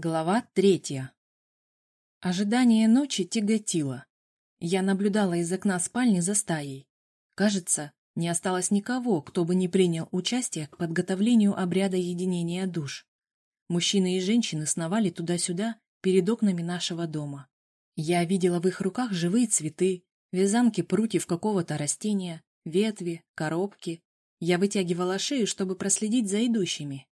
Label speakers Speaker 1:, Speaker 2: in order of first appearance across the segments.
Speaker 1: Глава третья. Ожидание ночи тяготило. Я наблюдала из окна спальни за стаей. Кажется, не осталось никого, кто бы не принял участие к подготовлению обряда единения душ. Мужчины и женщины сновали туда-сюда перед окнами нашего дома. Я видела в их руках живые цветы, вязанки прутьев какого-то растения, ветви, коробки. Я вытягивала шею, чтобы проследить за идущими.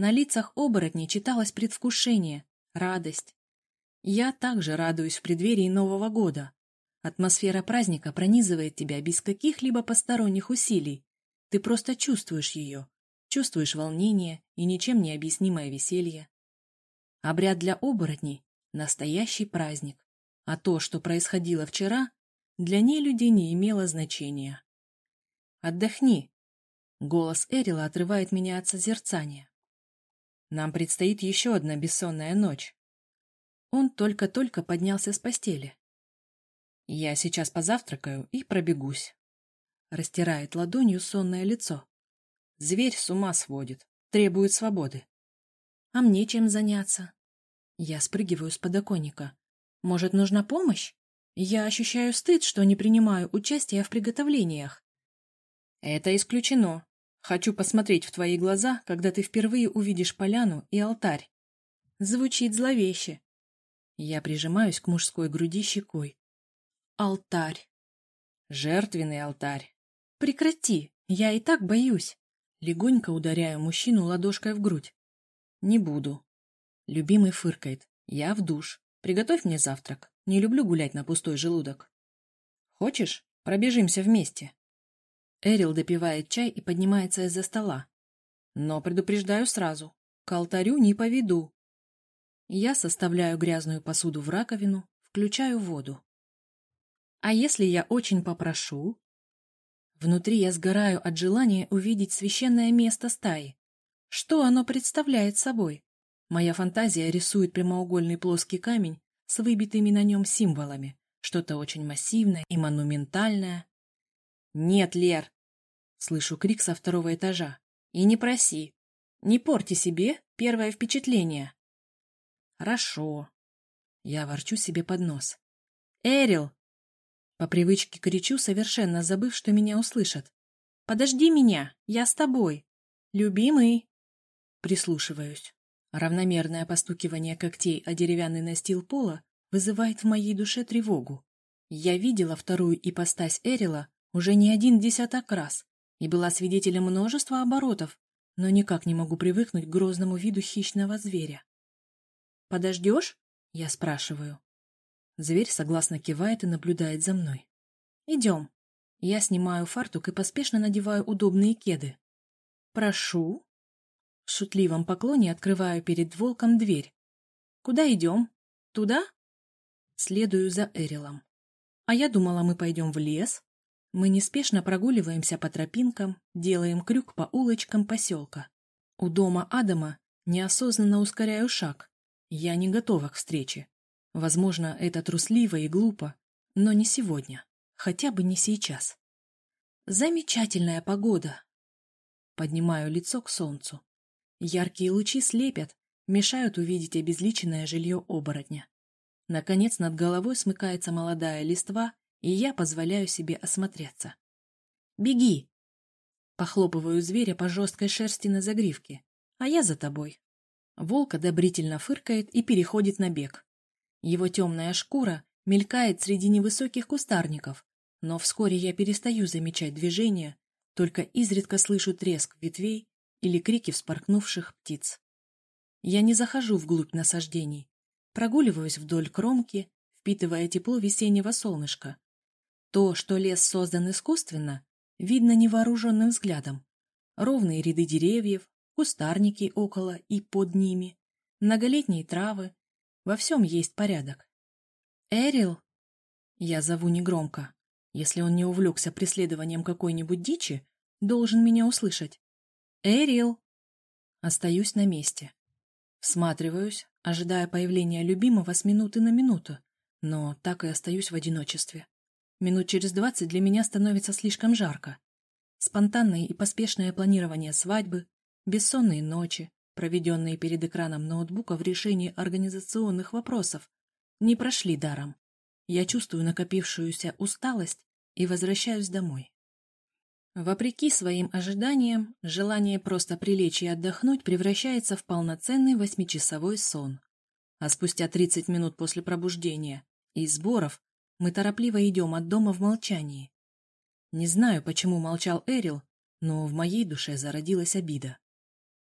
Speaker 1: На лицах оборотней читалось предвкушение, радость. Я также радуюсь в преддверии Нового года. Атмосфера праздника пронизывает тебя без каких-либо посторонних усилий. Ты просто чувствуешь ее, чувствуешь волнение и ничем не объяснимое веселье. Обряд для оборотней — настоящий праздник, а то, что происходило вчера, для ней людей не имело значения. «Отдохни!» — голос Эрила отрывает меня от созерцания. Нам предстоит еще одна бессонная ночь. Он только-только поднялся с постели. Я сейчас позавтракаю и пробегусь. Растирает ладонью сонное лицо. Зверь с ума сводит, требует свободы. А мне чем заняться? Я спрыгиваю с подоконника. Может, нужна помощь? Я ощущаю стыд, что не принимаю участия в приготовлениях. Это исключено. Хочу посмотреть в твои глаза, когда ты впервые увидишь поляну и алтарь. Звучит зловеще. Я прижимаюсь к мужской груди щекой. Алтарь. Жертвенный алтарь. Прекрати, я и так боюсь. Легонько ударяю мужчину ладошкой в грудь. Не буду. Любимый фыркает. Я в душ. Приготовь мне завтрак. Не люблю гулять на пустой желудок. Хочешь, пробежимся вместе? Эрил допивает чай и поднимается из-за стола. Но предупреждаю сразу, к алтарю не поведу. Я составляю грязную посуду в раковину, включаю воду. А если я очень попрошу? Внутри я сгораю от желания увидеть священное место стаи. Что оно представляет собой? Моя фантазия рисует прямоугольный плоский камень с выбитыми на нем символами, что-то очень массивное и монументальное. «Нет, Лер!» — слышу крик со второго этажа. «И не проси. Не порти себе первое впечатление». «Хорошо». Я ворчу себе под нос. «Эрил!» По привычке кричу, совершенно забыв, что меня услышат. «Подожди меня, я с тобой. Любимый!» Прислушиваюсь. Равномерное постукивание когтей о деревянный настил пола вызывает в моей душе тревогу. Я видела вторую ипостась Эрила уже не один десяток раз и была свидетелем множества оборотов, но никак не могу привыкнуть к грозному виду хищного зверя. «Подождешь?» — я спрашиваю. Зверь согласно кивает и наблюдает за мной. «Идем». Я снимаю фартук и поспешно надеваю удобные кеды. «Прошу». В шутливом поклоне открываю перед волком дверь. «Куда идем? Туда?» Следую за Эрилом. «А я думала, мы пойдем в лес». Мы неспешно прогуливаемся по тропинкам, делаем крюк по улочкам поселка. У дома Адама неосознанно ускоряю шаг. Я не готова к встрече. Возможно, это трусливо и глупо, но не сегодня. Хотя бы не сейчас. Замечательная погода. Поднимаю лицо к солнцу. Яркие лучи слепят, мешают увидеть обезличенное жилье оборотня. Наконец над головой смыкается молодая листва, и я позволяю себе осмотреться. «Беги!» Похлопываю зверя по жесткой шерсти на загривке. «А я за тобой». Волк одобрительно фыркает и переходит на бег. Его темная шкура мелькает среди невысоких кустарников, но вскоре я перестаю замечать движения, только изредка слышу треск ветвей или крики вспорхнувших птиц. Я не захожу вглубь насаждений, прогуливаюсь вдоль кромки, впитывая тепло весеннего солнышка, то, что лес создан искусственно, видно невооруженным взглядом. Ровные ряды деревьев, кустарники около и под ними, многолетние травы. Во всем есть порядок. «Эрил!» Я зову негромко. Если он не увлекся преследованием какой-нибудь дичи, должен меня услышать. «Эрил!» Остаюсь на месте. Всматриваюсь, ожидая появления любимого с минуты на минуту, но так и остаюсь в одиночестве. Минут через двадцать для меня становится слишком жарко. Спонтанное и поспешное планирование свадьбы, бессонные ночи, проведенные перед экраном ноутбука в решении организационных вопросов, не прошли даром. Я чувствую накопившуюся усталость и возвращаюсь домой. Вопреки своим ожиданиям, желание просто прилечь и отдохнуть превращается в полноценный восьмичасовой сон. А спустя 30 минут после пробуждения и сборов мы торопливо идем от дома в молчании. Не знаю, почему молчал Эрил, но в моей душе зародилась обида.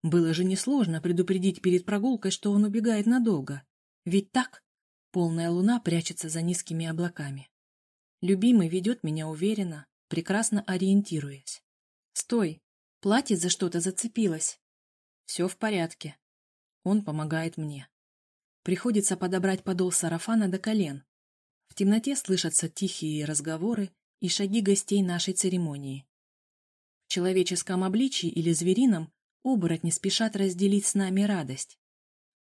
Speaker 1: Было же несложно предупредить перед прогулкой, что он убегает надолго. Ведь так? Полная луна прячется за низкими облаками. Любимый ведет меня уверенно, прекрасно ориентируясь. «Стой! Платье за что-то зацепилось!» «Все в порядке». Он помогает мне. Приходится подобрать подол сарафана до колен. В темноте слышатся тихие разговоры и шаги гостей нашей церемонии. В человеческом обличии или зверином оборотни спешат разделить с нами радость.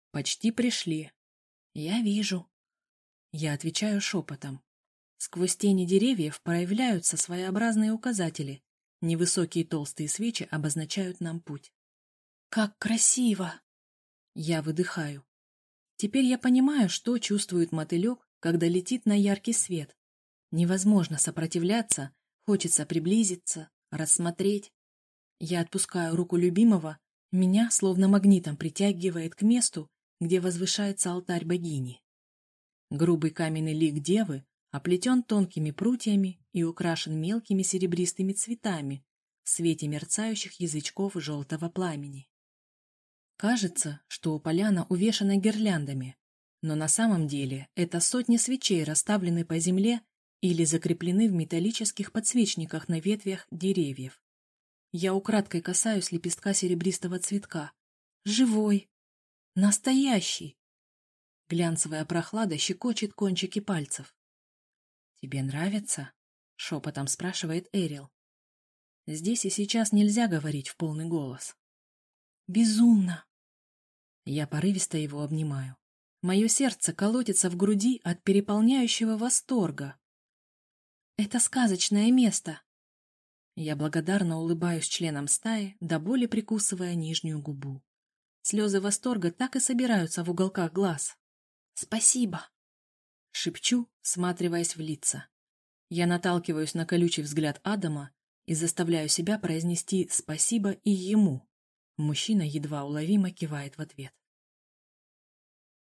Speaker 1: Почти пришли. Я вижу. Я отвечаю шепотом. Сквозь тени деревьев проявляются своеобразные указатели. Невысокие толстые свечи обозначают нам путь. «Как красиво!» Я выдыхаю. Теперь я понимаю, что чувствует мотылек, когда летит на яркий свет. Невозможно сопротивляться, хочется приблизиться, рассмотреть. Я отпускаю руку любимого, меня словно магнитом притягивает к месту, где возвышается алтарь богини. Грубый каменный лик девы оплетен тонкими прутьями и украшен мелкими серебристыми цветами в свете мерцающих язычков желтого пламени. Кажется, что поляна увешана гирляндами, но на самом деле это сотни свечей расставлены по земле или закреплены в металлических подсвечниках на ветвях деревьев. Я украдкой касаюсь лепестка серебристого цветка. Живой! Настоящий! Глянцевая прохлада щекочет кончики пальцев. «Тебе нравится?» — шепотом спрашивает Эрил. Здесь и сейчас нельзя говорить в полный голос. «Безумно!» Я порывисто его обнимаю. Мое сердце колотится в груди от переполняющего восторга. «Это сказочное место!» Я благодарно улыбаюсь членам стаи, до боли прикусывая нижнюю губу. Слезы восторга так и собираются в уголках глаз. «Спасибо!» Шепчу, всматриваясь в лица. Я наталкиваюсь на колючий взгляд Адама и заставляю себя произнести «спасибо» и ему. Мужчина едва уловимо кивает в ответ.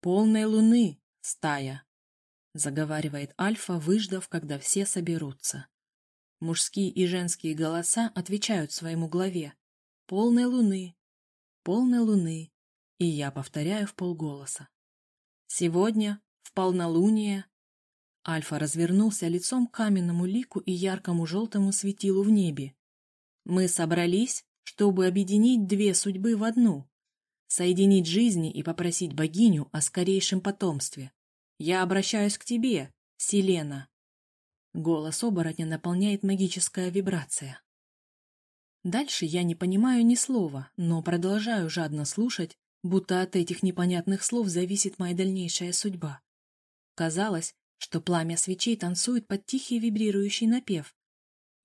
Speaker 1: «Полной луны, стая!» — заговаривает Альфа, выждав, когда все соберутся. Мужские и женские голоса отвечают своему главе. «Полной луны! Полной луны!» И я повторяю в полголоса. «Сегодня в полнолуние Альфа развернулся лицом к каменному лику и яркому желтому светилу в небе. Мы собрались, чтобы объединить две судьбы в одну, соединить жизни и попросить богиню о скорейшем потомстве. Я обращаюсь к тебе, Селена. Голос оборотня наполняет магическая вибрация. Дальше я не понимаю ни слова, но продолжаю жадно слушать, будто от этих непонятных слов зависит моя дальнейшая судьба. Казалось, что пламя свечей танцует под тихий вибрирующий напев.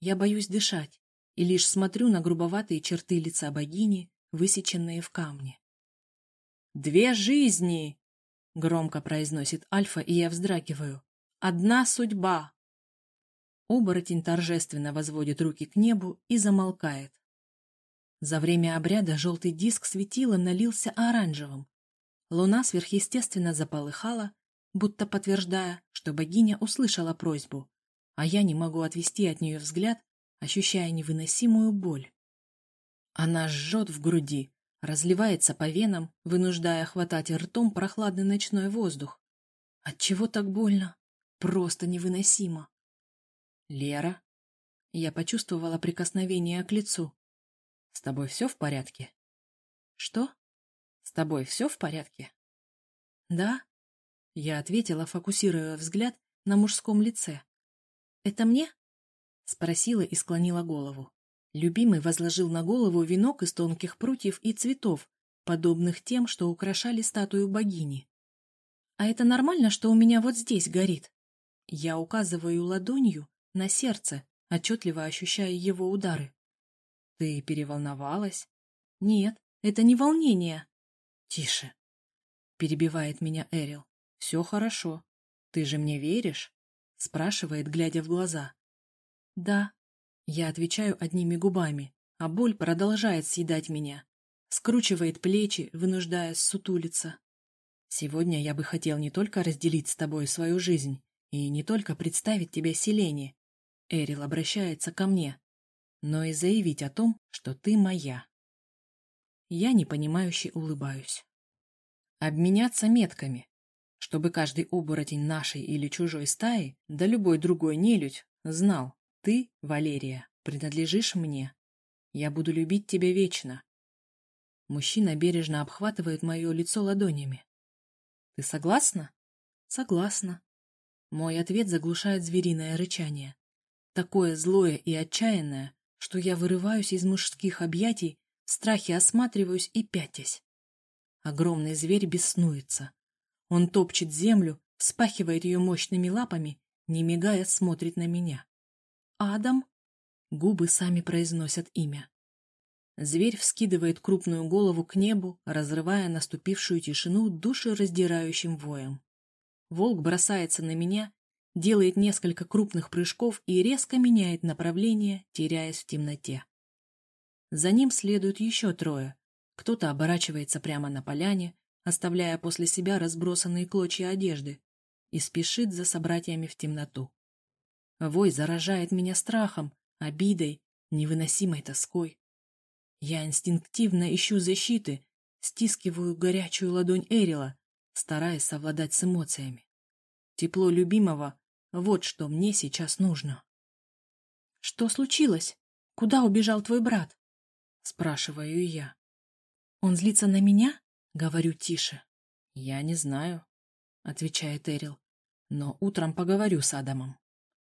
Speaker 1: Я боюсь дышать и лишь смотрю на грубоватые черты лица богини, высеченные в камне. «Две жизни!» — громко произносит Альфа, и я вздрагиваю. «Одна судьба!» Оборотень торжественно возводит руки к небу и замолкает. За время обряда желтый диск светила налился оранжевым. Луна сверхъестественно заполыхала, будто подтверждая, что богиня услышала просьбу, а я не могу отвести от нее взгляд, ощущая невыносимую боль. Она жжет в груди, разливается по венам, вынуждая хватать ртом прохладный ночной воздух. Отчего так больно? Просто невыносимо. Лера? Я почувствовала прикосновение к лицу. С тобой все в порядке? Что? С тобой все в порядке? Да, я ответила, фокусируя взгляд на мужском лице. «Это мне?» — спросила и склонила голову. Любимый возложил на голову венок из тонких прутьев и цветов, подобных тем, что украшали статую богини. «А это нормально, что у меня вот здесь горит?» Я указываю ладонью на сердце, отчетливо ощущая его удары. «Ты переволновалась?» «Нет, это не волнение, Тише. Перебивает меня Эрил. Все хорошо. Ты же мне веришь? Спрашивает, глядя в глаза. Да. Я отвечаю одними губами, а боль продолжает съедать меня. Скручивает плечи, вынуждая сутулиться. Сегодня я бы хотел не только разделить с тобой свою жизнь и не только представить тебе Селене. Эрил обращается ко мне, но и заявить о том, что ты моя. Я непонимающе улыбаюсь. Обменяться метками, чтобы каждый оборотень нашей или чужой стаи, да любой другой нелюдь, знал, ты, Валерия, принадлежишь мне. Я буду любить тебя вечно. Мужчина бережно обхватывает мое лицо ладонями. Ты согласна? Согласна. Мой ответ заглушает звериное рычание. Такое злое и отчаянное, что я вырываюсь из мужских объятий, в страхе осматриваюсь и пятясь. Огромный зверь беснуется. Он топчет землю, вспахивает ее мощными лапами, не мигая смотрит на меня. «Адам?» Губы сами произносят имя. Зверь вскидывает крупную голову к небу, разрывая наступившую тишину душераздирающим воем. Волк бросается на меня, делает несколько крупных прыжков и резко меняет направление, теряясь в темноте. За ним следуют еще трое. Кто-то оборачивается прямо на поляне, оставляя после себя разбросанные клочья одежды, и спешит за собратьями в темноту. Вой заражает меня страхом, обидой, невыносимой тоской. Я инстинктивно ищу защиты, стискиваю горячую ладонь Эрила, стараясь совладать с эмоциями. Тепло любимого — вот что мне сейчас нужно. — Что случилось? Куда убежал твой брат? — спрашиваю я. — Он злится на меня? — говорю тише. — Я не знаю, — отвечает Эрил, — но утром поговорю с Адамом.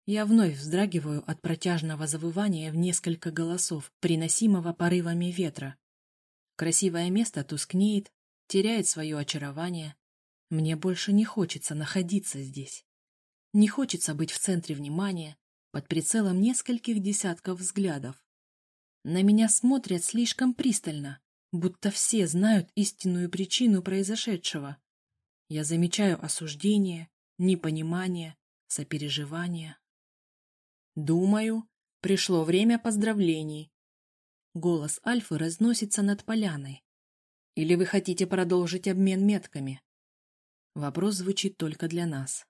Speaker 1: Я вновь вздрагиваю от протяжного завывания в несколько голосов, приносимого порывами ветра. Красивое место тускнеет, теряет свое очарование. Мне больше не хочется находиться здесь. Не хочется быть в центре внимания, под прицелом нескольких десятков взглядов. На меня смотрят слишком пристально, будто все знают истинную причину произошедшего. Я замечаю осуждение, непонимание, сопереживание. Думаю, пришло время поздравлений. Голос Альфы разносится над поляной. Или вы хотите продолжить обмен метками? Вопрос звучит только для нас.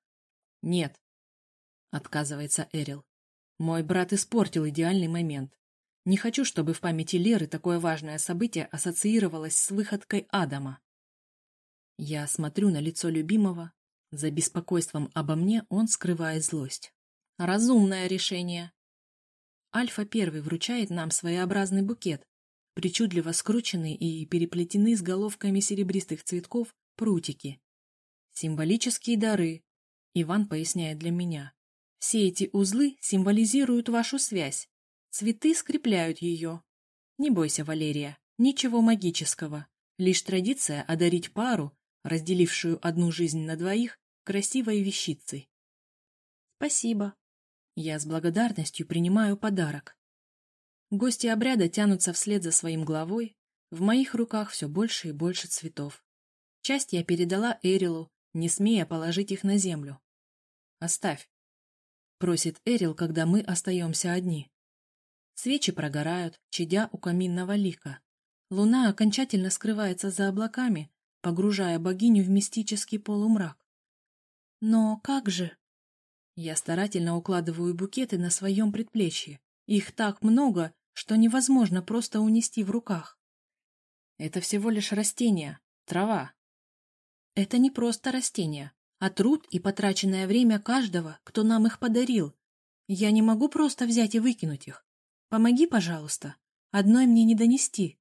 Speaker 1: Нет, отказывается Эрил. Мой брат испортил идеальный момент. Не хочу, чтобы в памяти Леры такое важное событие ассоциировалось с выходкой Адама. Я смотрю на лицо любимого. За беспокойством обо мне он скрывает злость. Разумное решение. Альфа первый вручает нам своеобразный букет, причудливо скрученный и переплетены с головками серебристых цветков прутики. Символические дары. Иван поясняет для меня. Все эти узлы символизируют вашу связь. Цветы скрепляют ее. Не бойся, Валерия, ничего магического. Лишь традиция одарить пару, разделившую одну жизнь на двоих, красивой вещицей. Спасибо, я с благодарностью принимаю подарок. Гости обряда тянутся вслед за своим главой, в моих руках все больше и больше цветов. Часть я передала Эрилу, не смея положить их на землю. «Оставь», — просит Эрил, когда мы остаемся одни. Свечи прогорают, чадя у каминного лика. Луна окончательно скрывается за облаками, погружая богиню в мистический полумрак. «Но как же?» Я старательно укладываю букеты на своем предплечье. Их так много, что невозможно просто унести в руках. Это всего лишь растения, трава. Это не просто растения, а труд и потраченное время каждого, кто нам их подарил. Я не могу просто взять и выкинуть их. Помоги, пожалуйста. Одной мне не донести.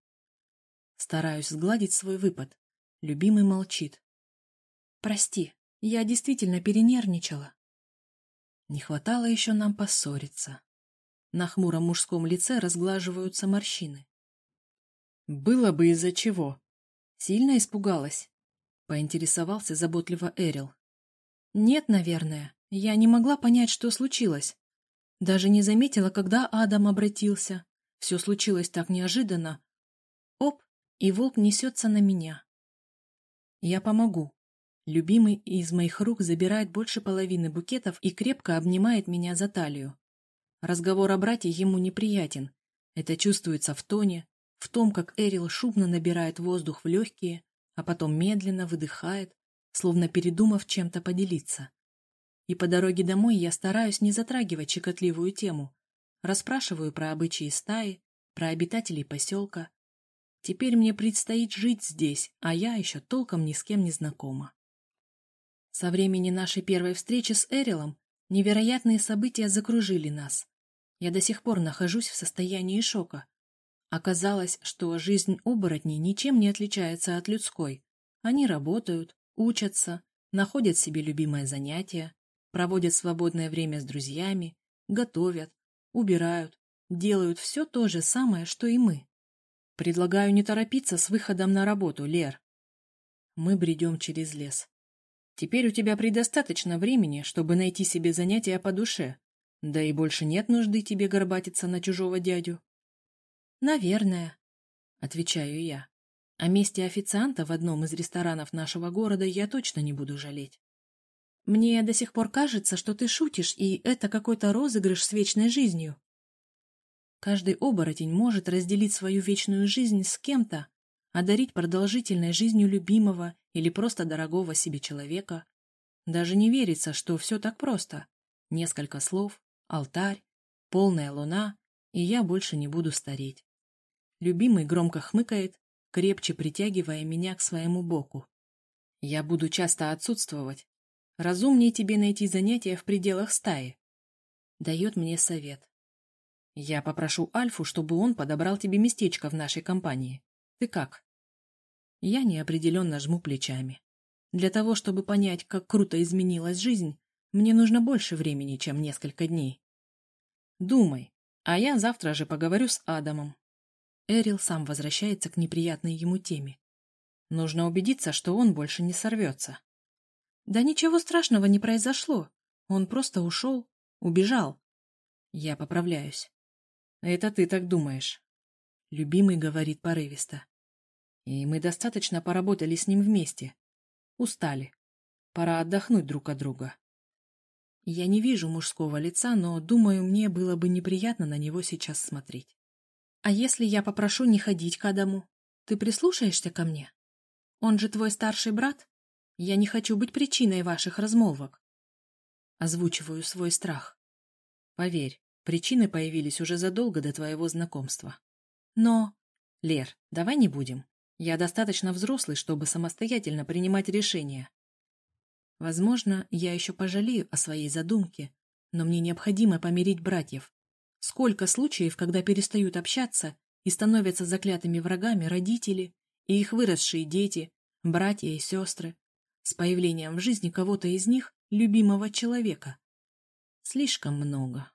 Speaker 1: Стараюсь сгладить свой выпад. Любимый молчит. Прости, я действительно перенервничала. Не хватало еще нам поссориться. На хмуром мужском лице разглаживаются морщины. Было бы из-за чего. Сильно испугалась? Поинтересовался заботливо Эрил. Нет, наверное. Я не могла понять, что случилось. Даже не заметила, когда Адам обратился. Все случилось так неожиданно. Оп, и волк несется на меня. Я помогу. Любимый из моих рук забирает больше половины букетов и крепко обнимает меня за талию. Разговор о брате ему неприятен. Это чувствуется в тоне, в том, как Эрил шумно набирает воздух в легкие, а потом медленно выдыхает, словно передумав чем-то поделиться. И по дороге домой я стараюсь не затрагивать щекотливую тему. Расспрашиваю про обычаи стаи, про обитателей поселка. Теперь мне предстоит жить здесь, а я еще толком ни с кем не знакома. Со времени нашей первой встречи с Эрилом невероятные события закружили нас. Я до сих пор нахожусь в состоянии шока. Оказалось, что жизнь оборотней ничем не отличается от людской. Они работают, учатся, находят себе любимое занятие, проводят свободное время с друзьями, готовят, убирают, делают все то же самое, что и мы. Предлагаю не торопиться с выходом на работу, Лер. Мы бредем через лес. Теперь у тебя предостаточно времени, чтобы найти себе занятия по душе. Да и больше нет нужды тебе горбатиться на чужого дядю. Наверное, отвечаю я. О месте официанта в одном из ресторанов нашего города я точно не буду жалеть. Мне до сих пор кажется, что ты шутишь, и это какой-то розыгрыш с вечной жизнью. Каждый оборотень может разделить свою вечную жизнь с кем-то, одарить продолжительной жизнью любимого или просто дорогого себе человека. Даже не верится, что все так просто. Несколько слов, алтарь, полная луна, и я больше не буду стареть. Любимый громко хмыкает, крепче притягивая меня к своему боку. Я буду часто отсутствовать. Разумнее тебе найти занятия в пределах стаи. Дает мне совет. Я попрошу Альфу, чтобы он подобрал тебе местечко в нашей компании. Ты как? Я неопределенно жму плечами. Для того, чтобы понять, как круто изменилась жизнь, мне нужно больше времени, чем несколько дней. Думай, а я завтра же поговорю с Адамом. Эрил сам возвращается к неприятной ему теме. Нужно убедиться, что он больше не сорвется. Да ничего страшного не произошло. Он просто ушел, убежал. Я поправляюсь. Это ты так думаешь. Любимый говорит порывисто. И мы достаточно поработали с ним вместе. Устали. Пора отдохнуть друг от друга. Я не вижу мужского лица, но, думаю, мне было бы неприятно на него сейчас смотреть. А если я попрошу не ходить к Адаму? Ты прислушаешься ко мне? Он же твой старший брат? Я не хочу быть причиной ваших размолвок. Озвучиваю свой страх. Поверь, причины появились уже задолго до твоего знакомства. Но... Лер, давай не будем. Я достаточно взрослый, чтобы самостоятельно принимать решения. Возможно, я еще пожалею о своей задумке, но мне необходимо помирить братьев. Сколько случаев, когда перестают общаться и становятся заклятыми врагами родители и их выросшие дети, братья и сестры, с появлением в жизни кого-то из них любимого человека. Слишком много.